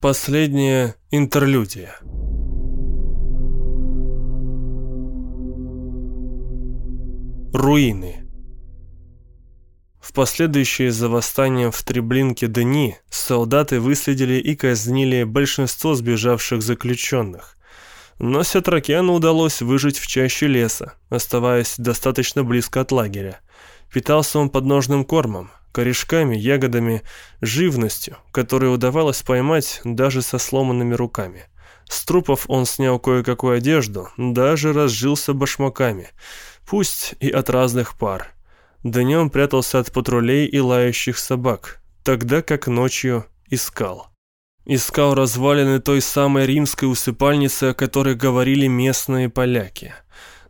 Последняя интерлюдия. Руины. В последующие за восстанием в Треблинке дни солдаты выследили и казнили большинство сбежавших заключенных. Но Сетракену удалось выжить в чаще леса, оставаясь достаточно близко от лагеря. Питался он подножным кормом, корешками, ягодами, живностью, которую удавалось поймать даже со сломанными руками. С трупов он снял кое-какую одежду, даже разжился башмаками, пусть и от разных пар. Днем прятался от патрулей и лающих собак, тогда как ночью искал. Искал развалины той самой римской усыпальницы, о которой говорили местные поляки.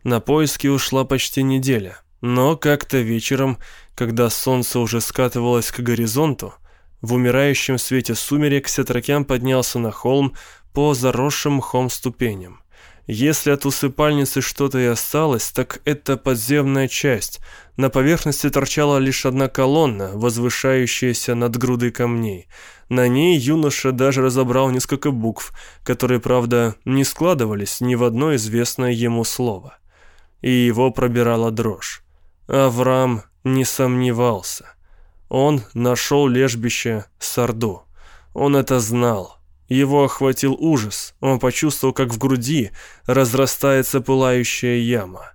На поиски ушла почти неделя, но как-то вечером когда солнце уже скатывалось к горизонту, в умирающем свете сумерек Сетракян поднялся на холм по заросшим мхом ступеням. Если от усыпальницы что-то и осталось, так это подземная часть. На поверхности торчала лишь одна колонна, возвышающаяся над грудой камней. На ней юноша даже разобрал несколько букв, которые, правда, не складывались ни в одно известное ему слово. И его пробирала дрожь. Авраам не сомневался. Он нашел лежбище Сарду. Он это знал. Его охватил ужас. Он почувствовал, как в груди разрастается пылающая яма.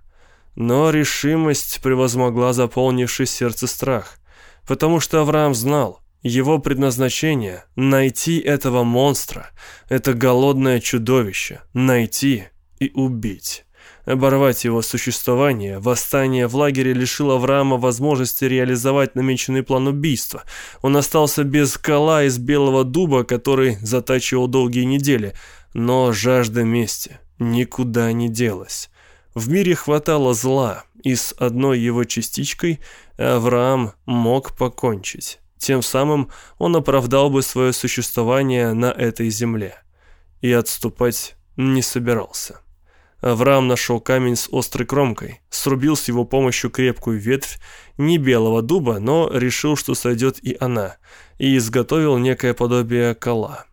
Но решимость превозмогла заполнивший сердце страх. Потому что Авраам знал, его предназначение – найти этого монстра, это голодное чудовище, найти и убить оборвать его существование, восстание в лагере лишило Авраама возможности реализовать намеченный план убийства. Он остался без кола из белого дуба, который затачивал долгие недели, но жажда мести никуда не делась. В мире хватало зла, и с одной его частичкой Авраам мог покончить. Тем самым он оправдал бы свое существование на этой земле. И отступать не собирался. Авраам нашел камень с острой кромкой, срубил с его помощью крепкую ветвь не белого дуба, но решил, что сойдет и она, и изготовил некое подобие кола.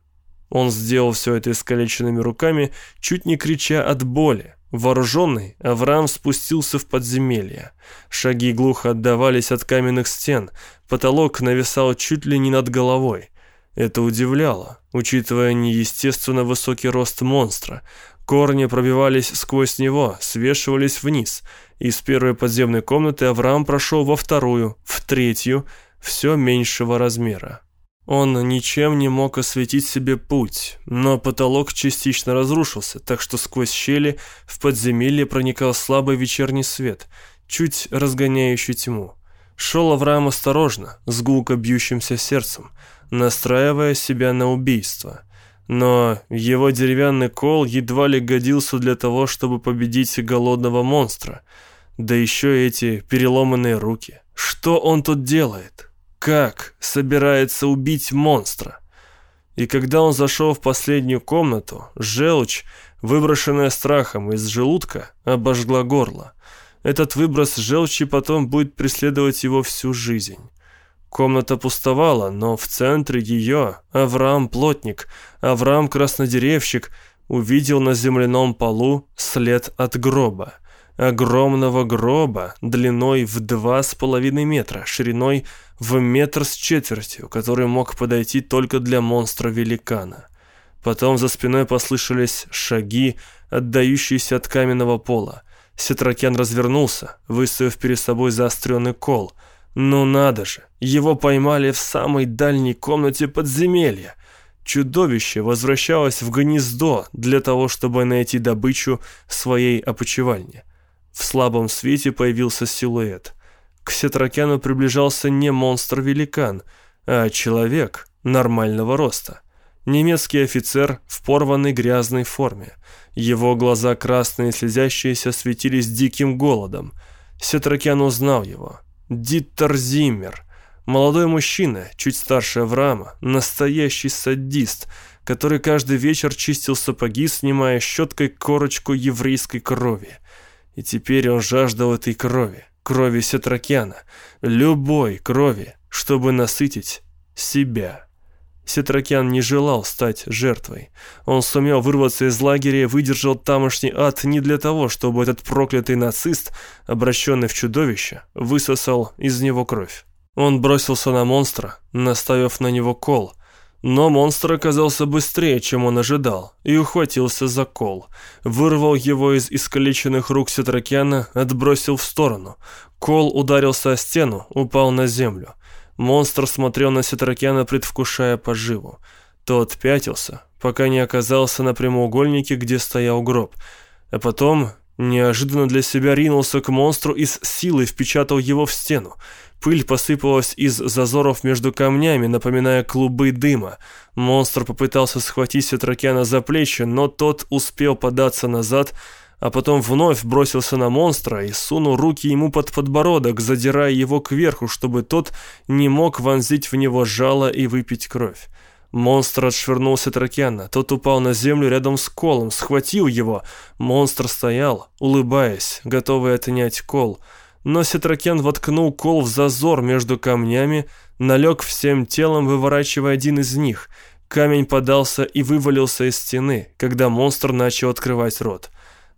Он сделал все это искалеченными руками, чуть не крича от боли. Вооруженный, Авраам спустился в подземелье. Шаги глухо отдавались от каменных стен, потолок нависал чуть ли не над головой. Это удивляло, учитывая неестественно высокий рост монстра, Корни пробивались сквозь него, свешивались вниз. Из первой подземной комнаты Авраам прошел во вторую, в третью, все меньшего размера. Он ничем не мог осветить себе путь, но потолок частично разрушился, так что сквозь щели в подземелье проникал слабый вечерний свет, чуть разгоняющий тьму. Шел Авраам осторожно, с гулко бьющимся сердцем, настраивая себя на убийство – но его деревянный кол едва ли годился для того, чтобы победить голодного монстра. Да еще эти переломанные руки. Что он тут делает? Как собирается убить монстра? И когда он зашел в последнюю комнату, желчь, выброшенная страхом из желудка, обожгла горло. Этот выброс желчи потом будет преследовать его всю жизнь. Комната пустовала, но в центре ее Авраам Плотник, Авраам Краснодеревщик увидел на земляном полу след от гроба. Огромного гроба длиной в два с половиной метра, шириной в метр с четвертью, который мог подойти только для монстра-великана. Потом за спиной послышались шаги, отдающиеся от каменного пола. Сетракен развернулся, выставив перед собой заостренный кол – ну надо же, его поймали в самой дальней комнате подземелья. Чудовище возвращалось в гнездо для того, чтобы найти добычу своей опочивальне. В слабом свете появился силуэт. К Сетракяну приближался не монстр-великан, а человек нормального роста. Немецкий офицер в порванной грязной форме. Его глаза красные слезящиеся светились диким голодом. Сетракян узнал его. Диттер Зиммер. Молодой мужчина, чуть старше Авраама, настоящий садист, который каждый вечер чистил сапоги, снимая щеткой корочку еврейской крови. И теперь он жаждал этой крови, крови Сетракяна, любой крови, чтобы насытить себя. Сетракян не желал стать жертвой. Он сумел вырваться из лагеря и выдержал тамошний ад не для того, чтобы этот проклятый нацист, обращенный в чудовище, высосал из него кровь. Он бросился на монстра, наставив на него кол. Но монстр оказался быстрее, чем он ожидал, и ухватился за кол. Вырвал его из искалеченных рук Сетракяна, отбросил в сторону. Кол ударился о стену, упал на землю. Монстр смотрел на Сетракяна, предвкушая поживу. Тот пятился, пока не оказался на прямоугольнике, где стоял гроб. А потом неожиданно для себя ринулся к монстру и с силой впечатал его в стену. Пыль посыпалась из зазоров между камнями, напоминая клубы дыма. Монстр попытался схватить Сетракяна за плечи, но тот успел податься назад, а потом вновь бросился на монстра и сунул руки ему под подбородок, задирая его кверху, чтобы тот не мог вонзить в него жало и выпить кровь. Монстр отшвырнулся Тракяна, тот упал на землю рядом с колом, схватил его. Монстр стоял, улыбаясь, готовый отнять кол. Но Сетракен воткнул кол в зазор между камнями, налег всем телом, выворачивая один из них. Камень подался и вывалился из стены, когда монстр начал открывать рот.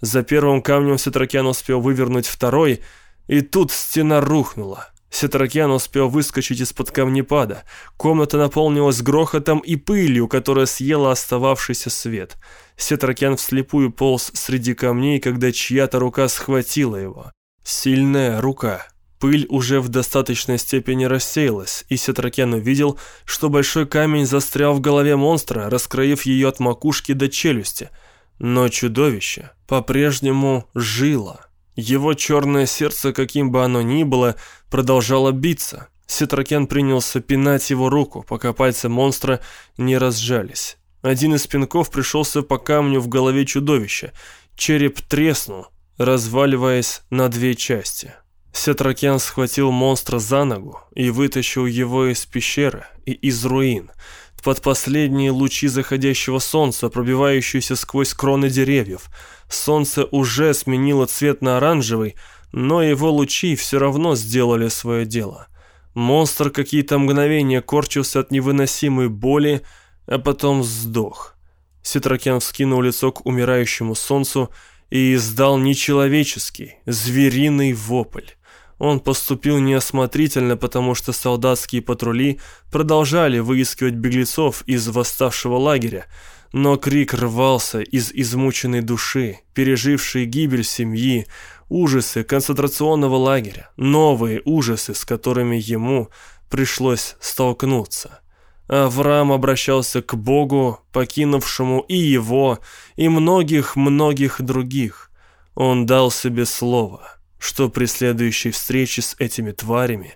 За первым камнем Сетракян успел вывернуть второй, и тут стена рухнула. Сетракян успел выскочить из-под камнепада. Комната наполнилась грохотом и пылью, которая съела остававшийся свет. Сетракян вслепую полз среди камней, когда чья-то рука схватила его. Сильная рука. Пыль уже в достаточной степени рассеялась, и Сетракян увидел, что большой камень застрял в голове монстра, раскроив ее от макушки до челюсти – но чудовище по-прежнему жило. Его черное сердце, каким бы оно ни было, продолжало биться. Сетракян принялся пинать его руку, пока пальцы монстра не разжались. Один из пинков пришелся по камню в голове чудовища. Череп треснул, разваливаясь на две части. Сетракян схватил монстра за ногу и вытащил его из пещеры и из руин – под последние лучи заходящего солнца, пробивающиеся сквозь кроны деревьев. Солнце уже сменило цвет на оранжевый, но его лучи все равно сделали свое дело. Монстр какие-то мгновения корчился от невыносимой боли, а потом сдох. Ситрокен вскинул лицо к умирающему солнцу и издал нечеловеческий, звериный вопль. Он поступил неосмотрительно, потому что солдатские патрули продолжали выискивать беглецов из восставшего лагеря, но крик рвался из измученной души, пережившей гибель семьи, ужасы концентрационного лагеря, новые ужасы, с которыми ему пришлось столкнуться. Авраам обращался к Богу, покинувшему и его, и многих-многих других. Он дал себе слово – что при следующей встрече с этими тварями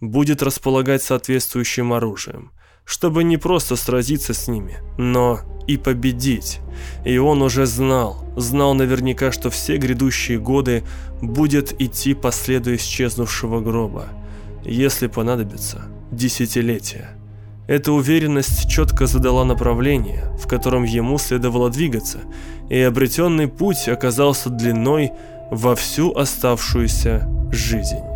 будет располагать соответствующим оружием, чтобы не просто сразиться с ними, но и победить. И он уже знал, знал наверняка, что все грядущие годы будет идти по следу исчезнувшего гроба, если понадобится десятилетия. Эта уверенность четко задала направление, в котором ему следовало двигаться, и обретенный путь оказался длиной во всю оставшуюся жизнь.